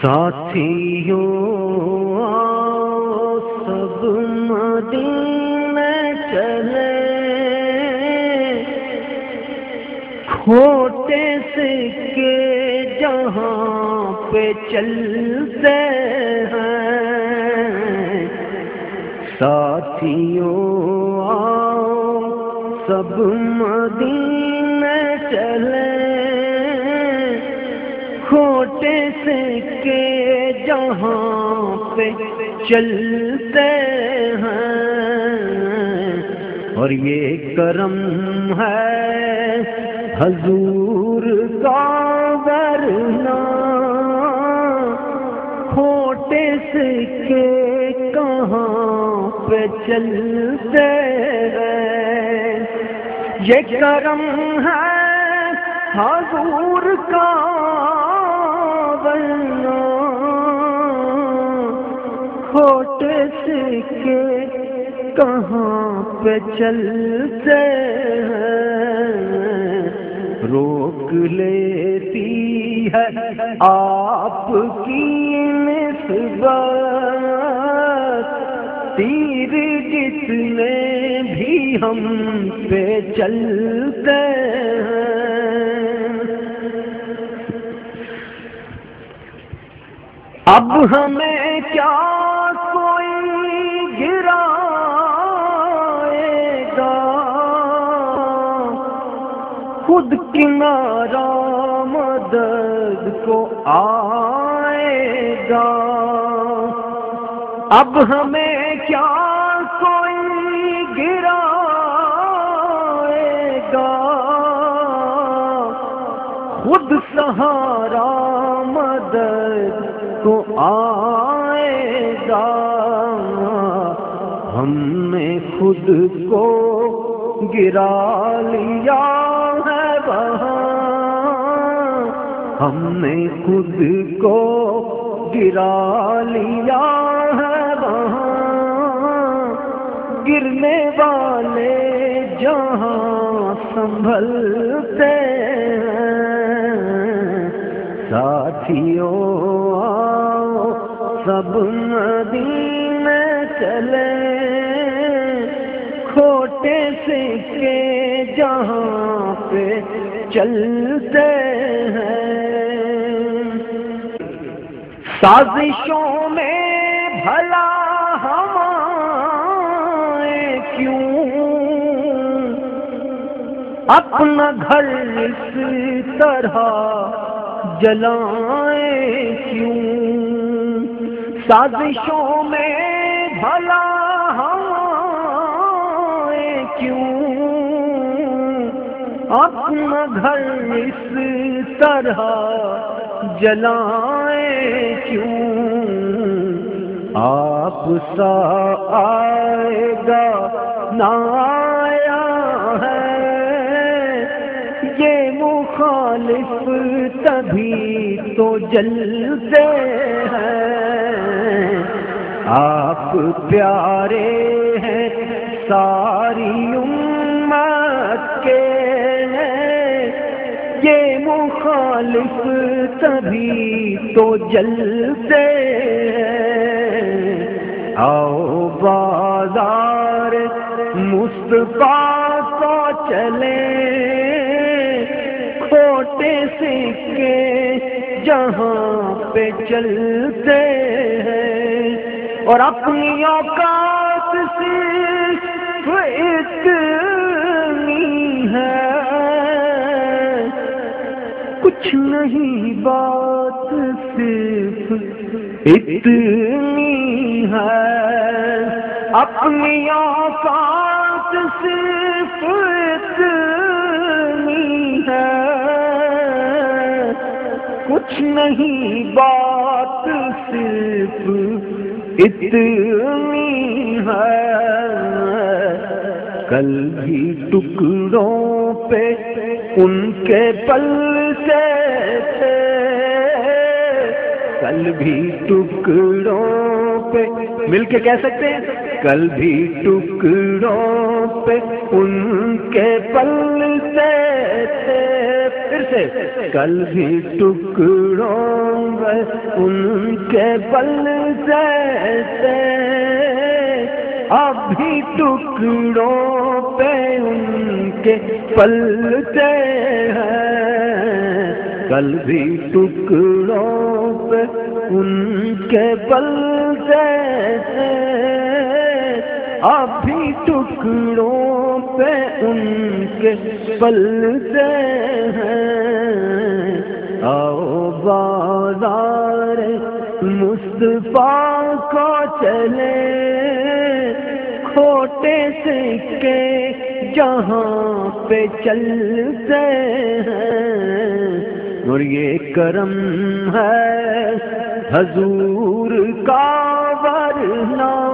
ساتھیوں سب مدینے چلے کھوٹے سکے جہاں پہ چلتے ہیں ساتھیوں سب مدینے چلے۔ جہاں پہ چلتے ہیں۔ اور یہ کرم ہے حضور کا ورنہ۔ کھوٹے سے کے کہاں پہ چلتے ہیں۔ یہ کرم ہے حضور کا کھوٹے سکے کہاں پہ چلتے ہیں۔ روک لیتی ہے آپ کی نسبت۔ تیر جتنے بھی ہم پہ چلتے ہیں۔ اب ہمیں کیا خود کنارا مدد کو آئے گا۔ اب ہمیں کیا کوئی گرا گا؟ خود سہارا مدد کو آئے گا۔ ہم نے خود کو گرا لیا۔ ہم نے خود کو گرا لیا ہے وہاں۔ گرنے والے جہاں سنبھلتے ساتھیوں سب مدینے چلے۔ کھوٹے سے کے جہاں پہ چلتے ہیں۔ سازشوں میں بھلا ہمارے کیوں؟ اپنا گھر اس طرح جلائیں کیوں؟ سازشوں میں بھلا ہمارے کیوں؟ اپنا گھر اس طرح جلائیں کیوں؟ آپ سا آئے گا نہ آیا ہے۔ یہ مخالف تبھی تو جلتے ہیں۔ آپ پیارے ہیں، ساری امت مخالف تبھی تو جلتے آؤ بازار مصطفیٰ کو چلے۔ کھوٹے سکے جہاں پہ چلتے ہیں۔ اور اپنی اوقات صرف اتنی ہے۔ کچھ نہیں بات صرف اتنی ہے۔ اپنی اوقات صرف اتنی ہے۔ کچھ نہیں بات صرف اتنی ہے۔ کل بھی ٹکڑوں پہ ان کے پل سے کل بھی ٹکڑوں پہ مل کے کہہ سکتے ہیں؟ کل بھی ٹکڑوں پہ ان کے پل سے تھے۔ پھر سے کل بھی ٹکڑوں پہ ان کے بل سے ابھی ٹکڑوں پہ ان کے پلتے ہیں۔ کل بھی ٹکڑوں پہ ان کے پلتے ہیں ابھی ٹکڑوں پہ ان کے پلتے ہیں آؤ بازار مصطفیٰ کو چلے۔ کھوٹے سکے جہاں پہ چلتے ہیں۔ اور یہ کرم ہے حضور کا ورنہ